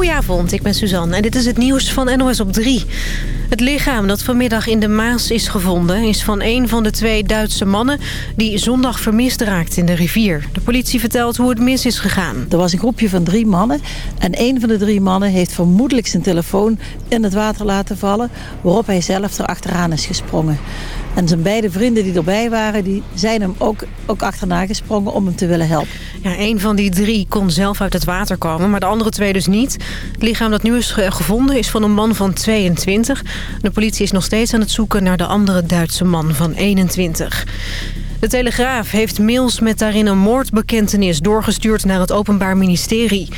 Goedenavond, ik ben Suzanne en dit is het nieuws van NOS op 3. Het lichaam dat vanmiddag in de Maas is gevonden... is van een van de twee Duitse mannen die zondag vermist raakt in de rivier. De politie vertelt hoe het mis is gegaan. Er was een groepje van drie mannen. En een van de drie mannen heeft vermoedelijk zijn telefoon in het water laten vallen... waarop hij zelf erachteraan is gesprongen. En zijn beide vrienden die erbij waren, die zijn hem ook, ook achterna gesprongen om hem te willen helpen. Ja, een van die drie kon zelf uit het water komen, maar de andere twee dus niet. Het lichaam dat nu is gevonden is van een man van 22. De politie is nog steeds aan het zoeken naar de andere Duitse man van 21. De Telegraaf heeft mails met daarin een moordbekentenis doorgestuurd naar het Openbaar Ministerie.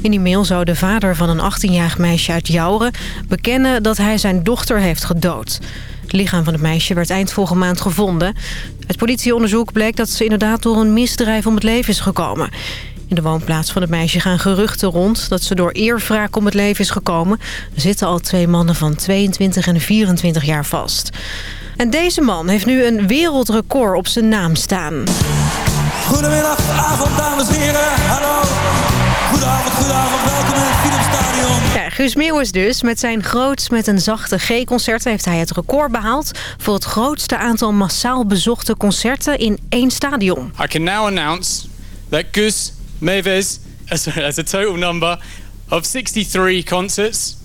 In die mail zou de vader van een 18-jarig meisje uit Jouren bekennen dat hij zijn dochter heeft gedood. Het lichaam van het meisje werd eind vorige maand gevonden. Het politieonderzoek bleek dat ze inderdaad door een misdrijf om het leven is gekomen. In de woonplaats van het meisje gaan geruchten rond dat ze door eerwraak om het leven is gekomen. Er zitten al twee mannen van 22 en 24 jaar vast. En deze man heeft nu een wereldrecord op zijn naam staan. Goedemiddag, avond dames en heren. Hallo. Goedenavond, goedenavond. Welkom in het Philipsstadion. Ja, Guus Meeuwis dus. Met zijn groots met een zachte G-concert heeft hij het record behaald... voor het grootste aantal massaal bezochte concerten in één stadion. I can now announce that Gus Meeuwis has has a total number of 63 concerts,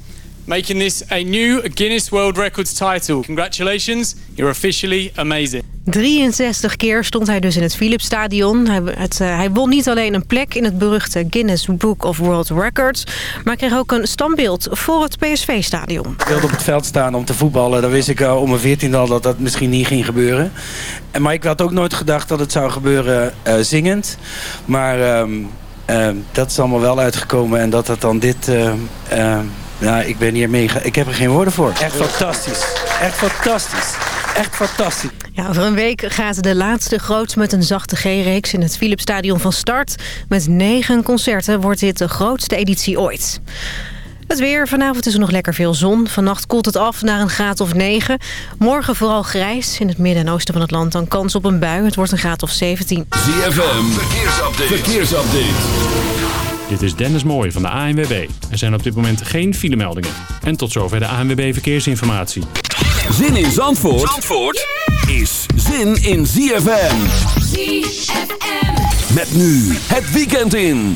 making this a new Guinness World Records title. Congratulations, you're officially amazing. 63 keer stond hij dus in het Philipsstadion. Hij, het, eh, hij won niet alleen een plek in het beruchte Guinness Book of World Records... maar kreeg ook een standbeeld voor het PSV-stadion. Ik wilde op het veld staan om te voetballen. Dan wist ik uh, om mijn veertiende al dat dat misschien niet ging gebeuren. En, maar ik had ook nooit gedacht dat het zou gebeuren uh, zingend. Maar ehm, ehm, dat is allemaal wel uitgekomen. En dat dat dan dit... ja, ik ben hier mega... Ik heb er geen woorden voor. Echt fantastisch. Echt fantastisch. Echt fantastisch. Ja, over een week gaat de laatste groots met een zachte G-reeks in het Philipsstadion van start. Met negen concerten wordt dit de grootste editie ooit. Het weer. Vanavond is er nog lekker veel zon. Vannacht koelt het af naar een graad of 9. Morgen vooral grijs. In het midden en oosten van het land dan kans op een bui. Het wordt een graad of 17. ZFM, verkeersupdate. verkeersupdate. Dit is Dennis Mooij van de ANWB. Er zijn op dit moment geen filemeldingen. En tot zover de ANWB Verkeersinformatie. Zin in Zandvoort, Zandvoort is zin in ZFM. ZFM. Met nu het weekend in.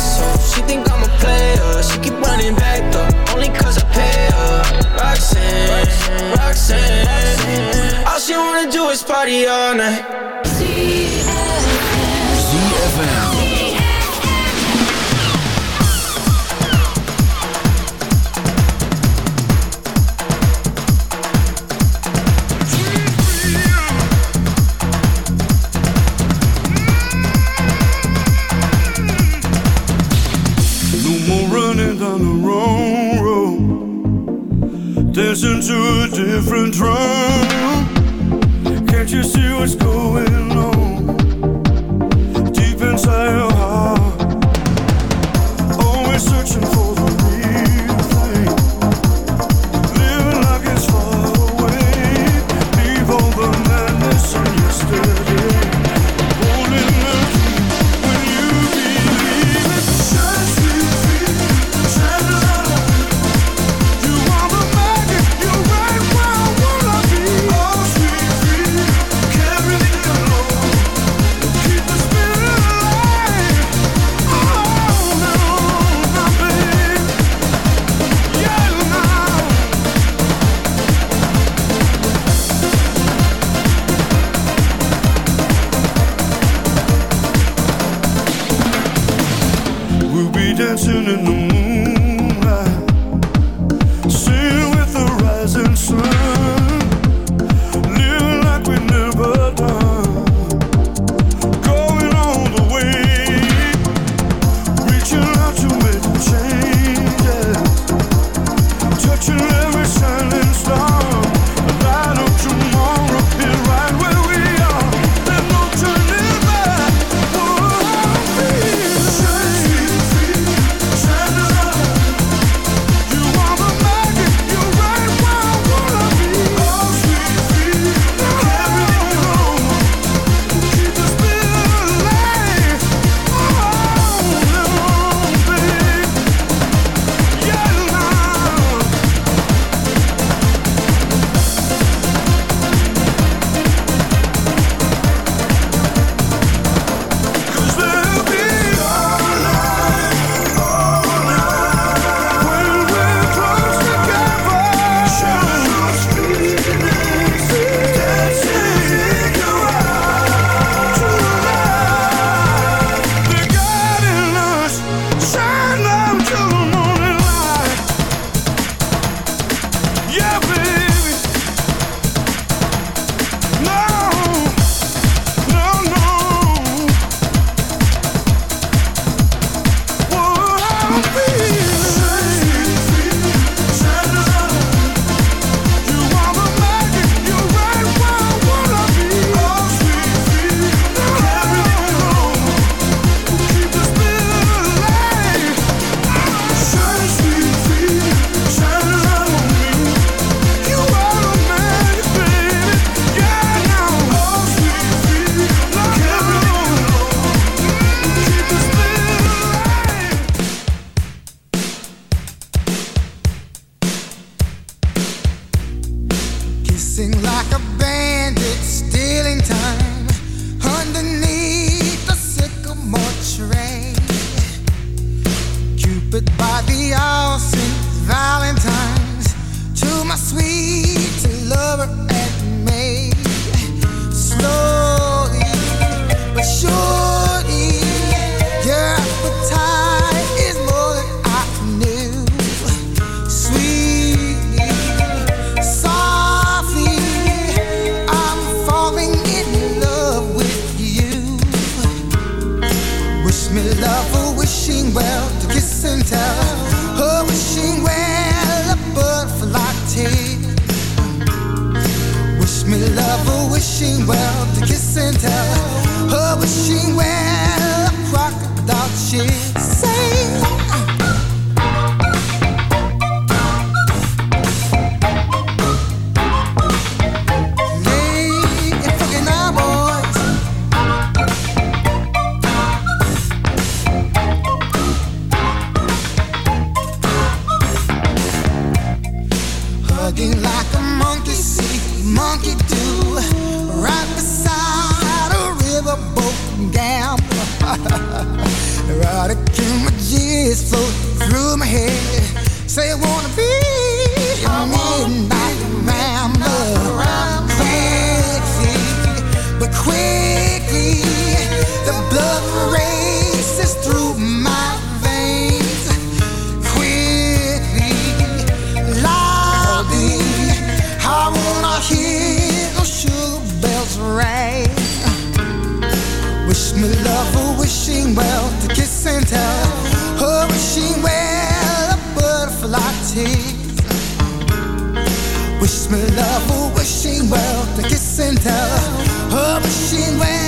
Roxanne. All she wanna do is party all night. Dancing to a different drum. Can't you see what's going on? Deep inside your heart. Always searching bugging like a monkey see, monkey do. Right beside a riverboat gambler. Erotic images float through my head. Say I wanna be a midnight rambler. Quickly, but quickly the blood races through. wishing well to kiss and tell. Her wishing well a butterfly tease. Wish me love, oh, wishing well to kiss and tell. Her wishing well.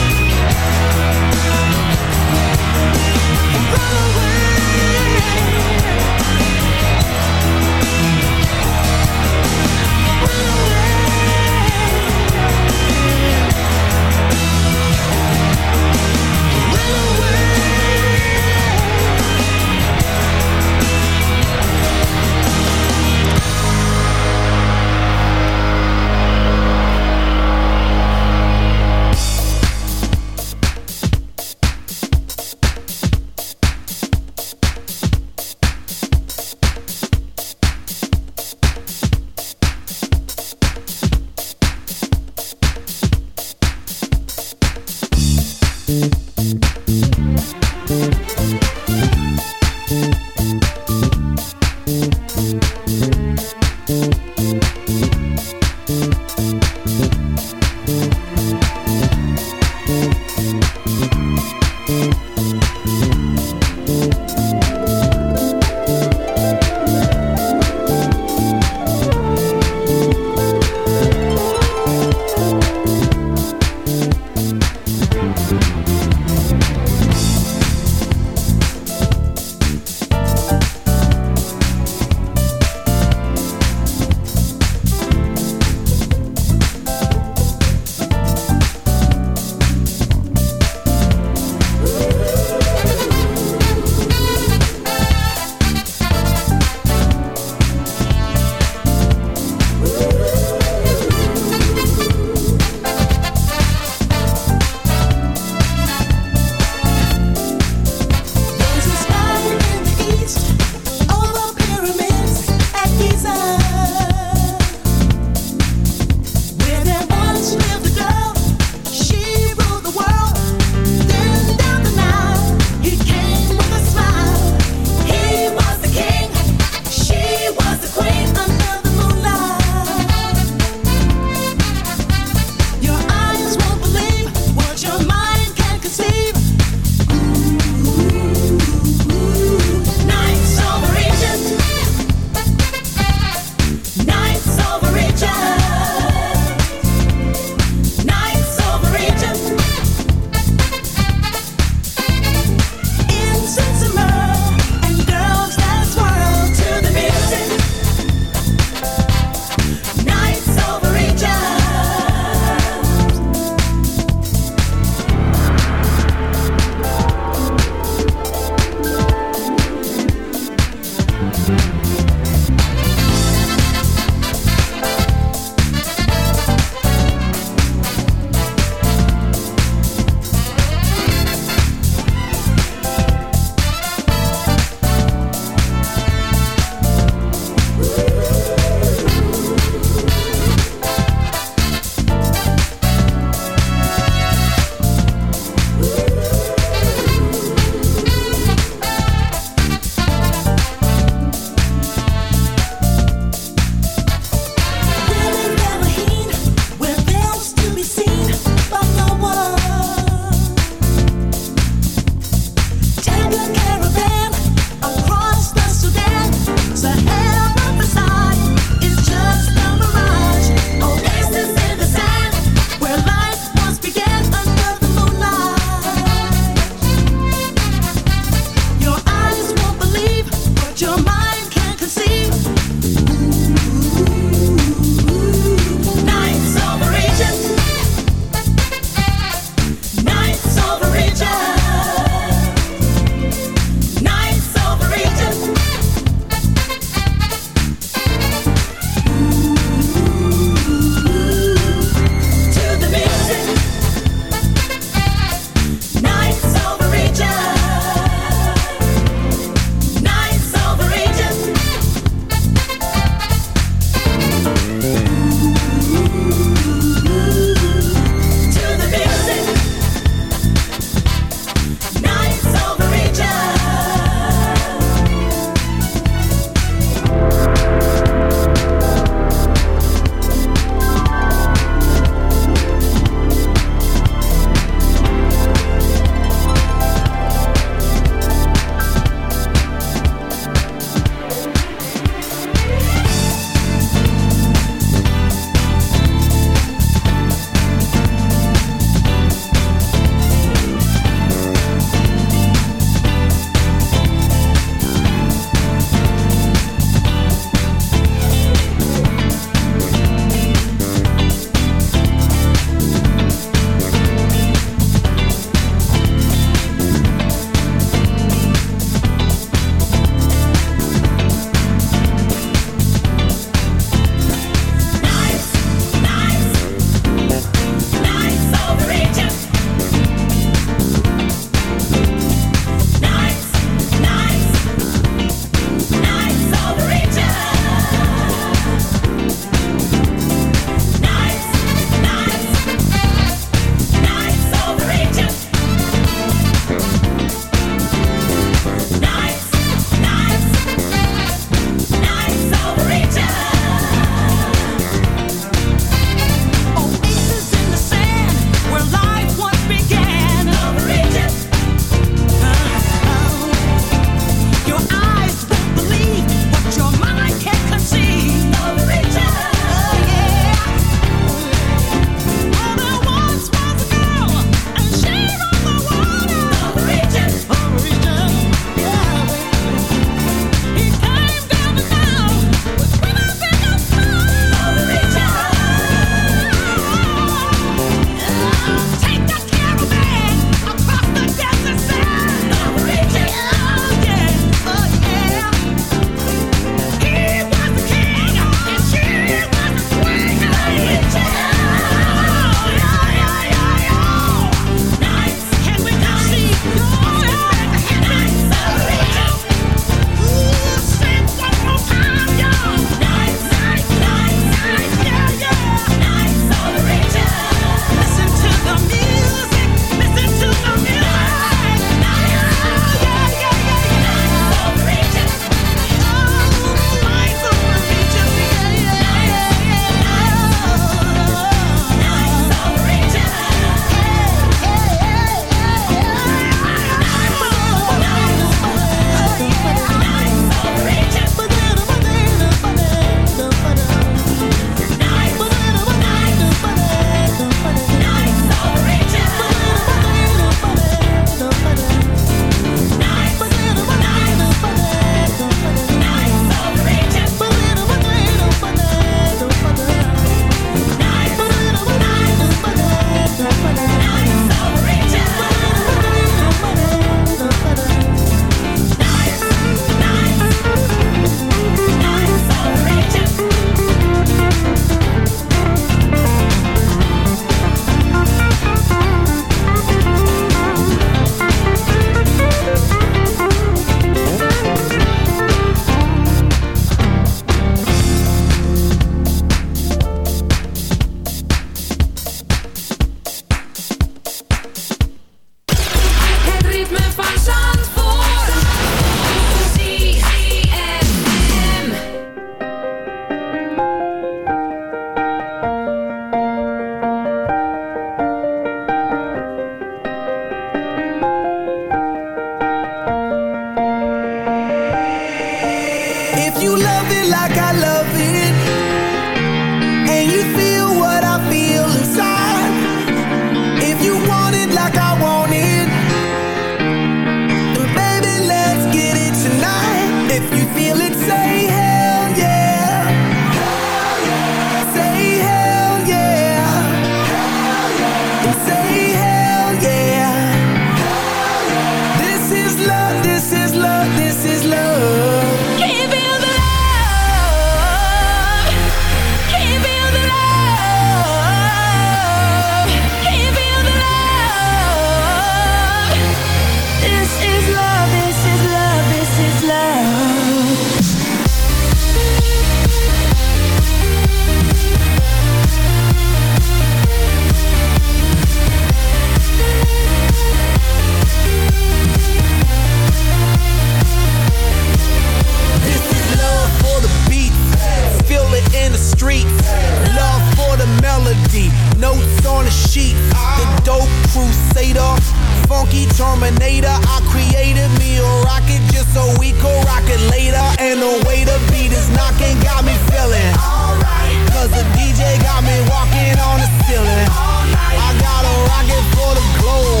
Terminator. I created me a rocket just so we could rock it later. And the way the beat is knocking got me feeling alright. Cause the DJ got me walking on the ceiling. I got a rocket for the globe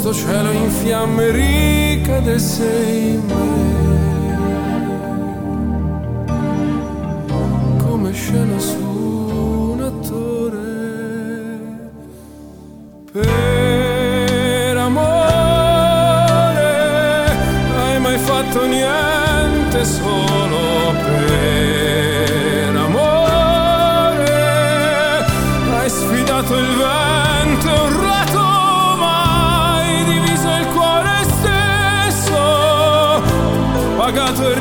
questo cielo in fiamme ricade sei in me come scena su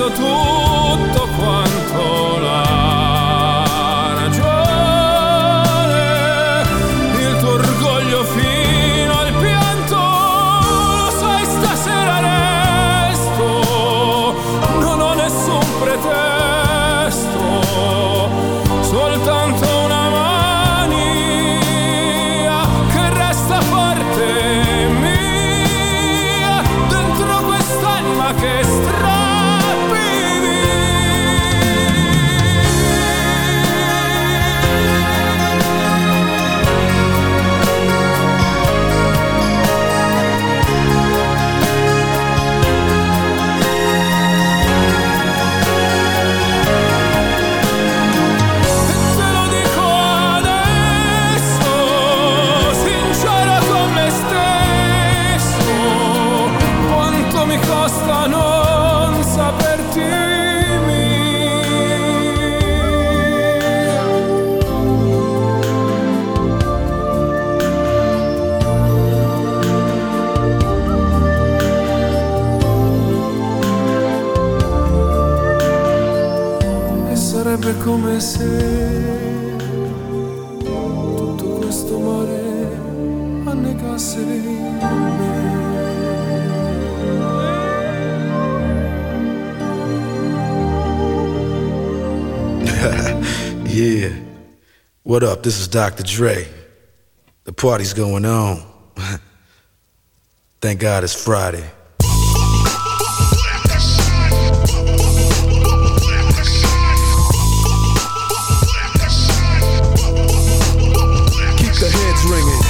所图。What up? This is Dr. Dre. The party's going on. Thank God it's Friday. Keep the heads ringing.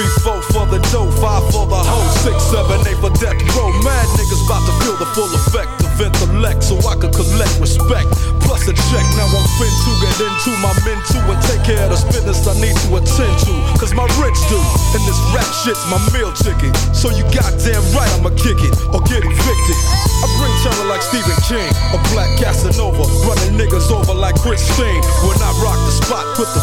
Three, four for the dough, five for the hoe, six, seven, eight for death row. Mad niggas about to feel the full effect of intellect, so I can collect respect. Plus a check, now I'm fin to get into my men too and take care of this business I need to attend to. Cause my rich do, and this rap shit's my meal ticket. So you goddamn right I'ma kick it or get evicted. I bring terror like Stephen King, a black Casanova, running niggas over like Christine. When I rock the spot with the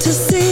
To see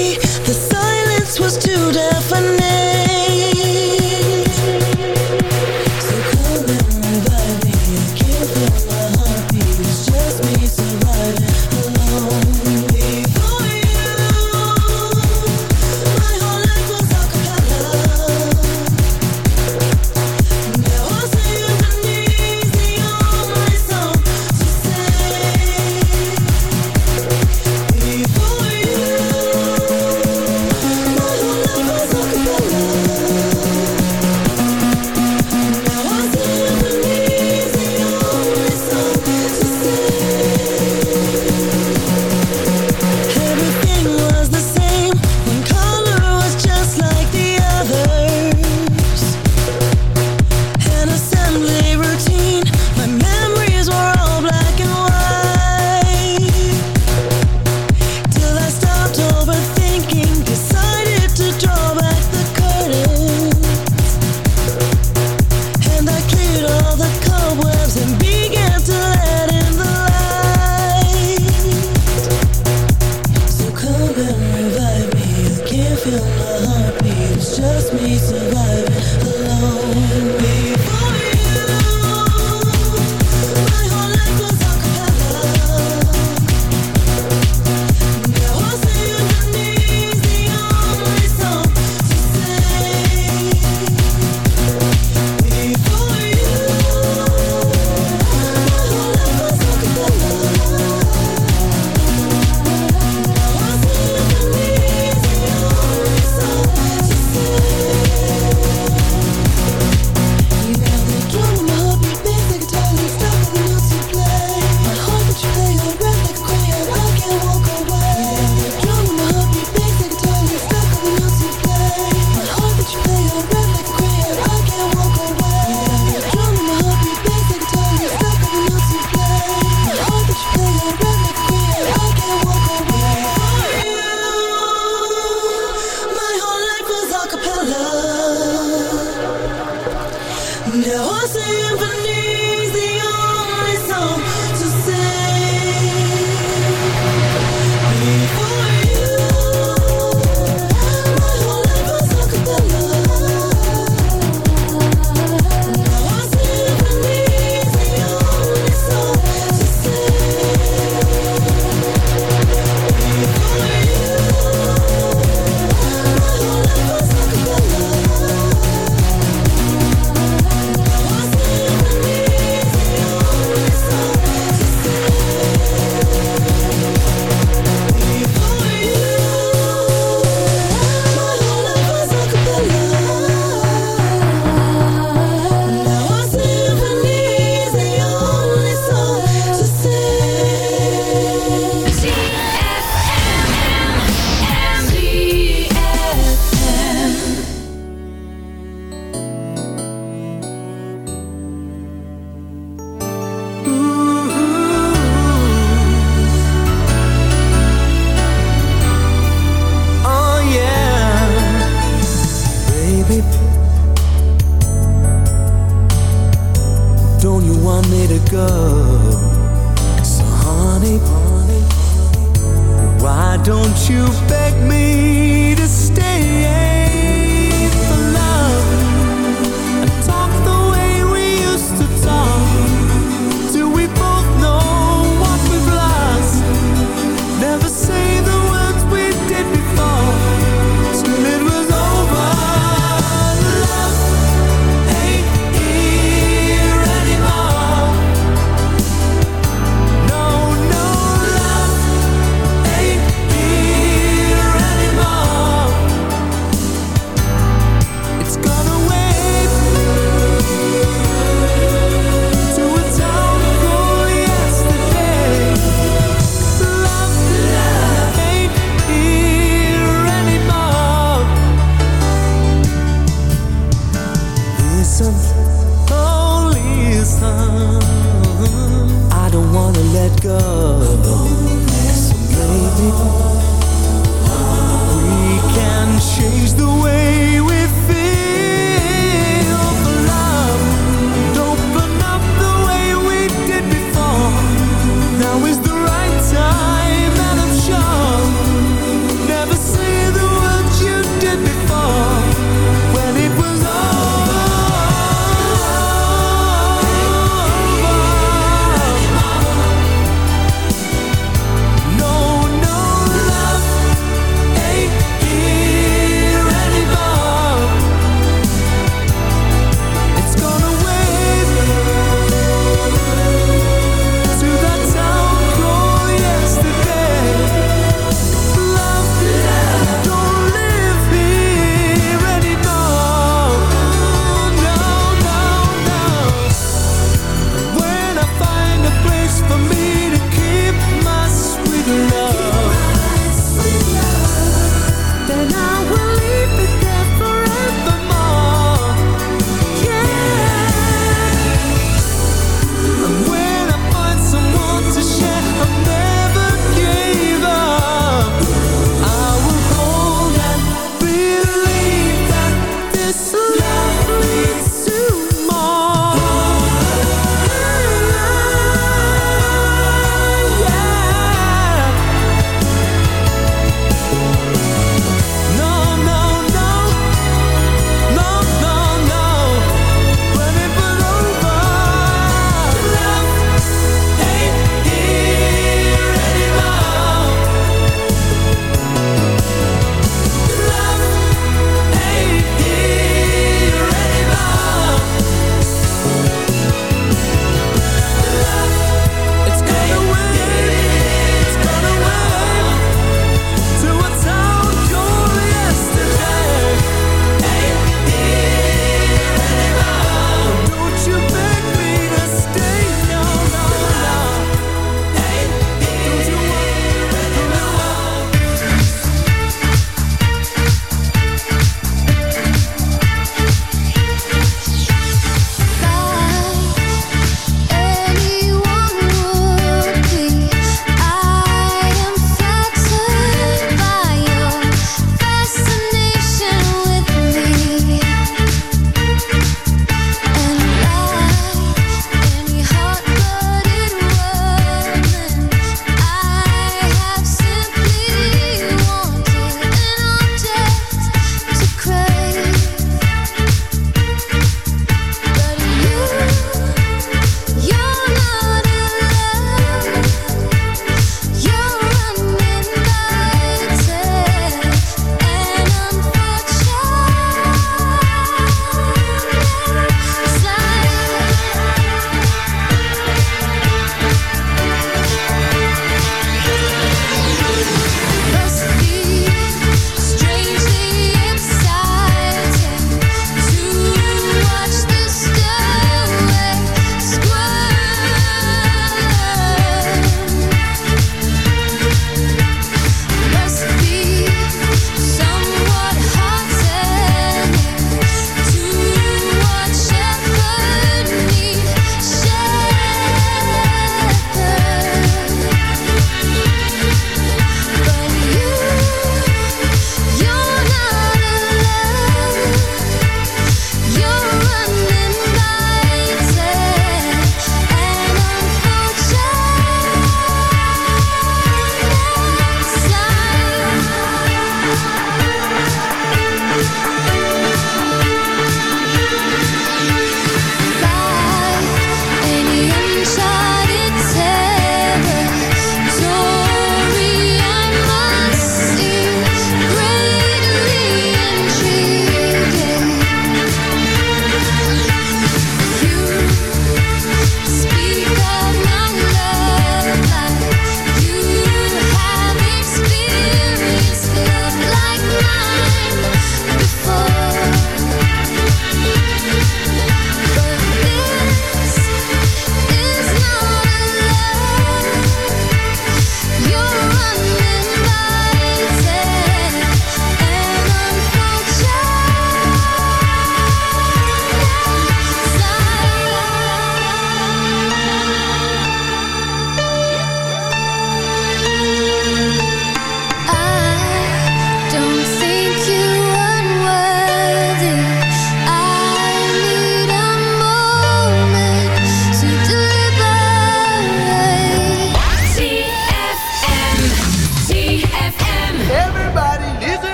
why don't you beg me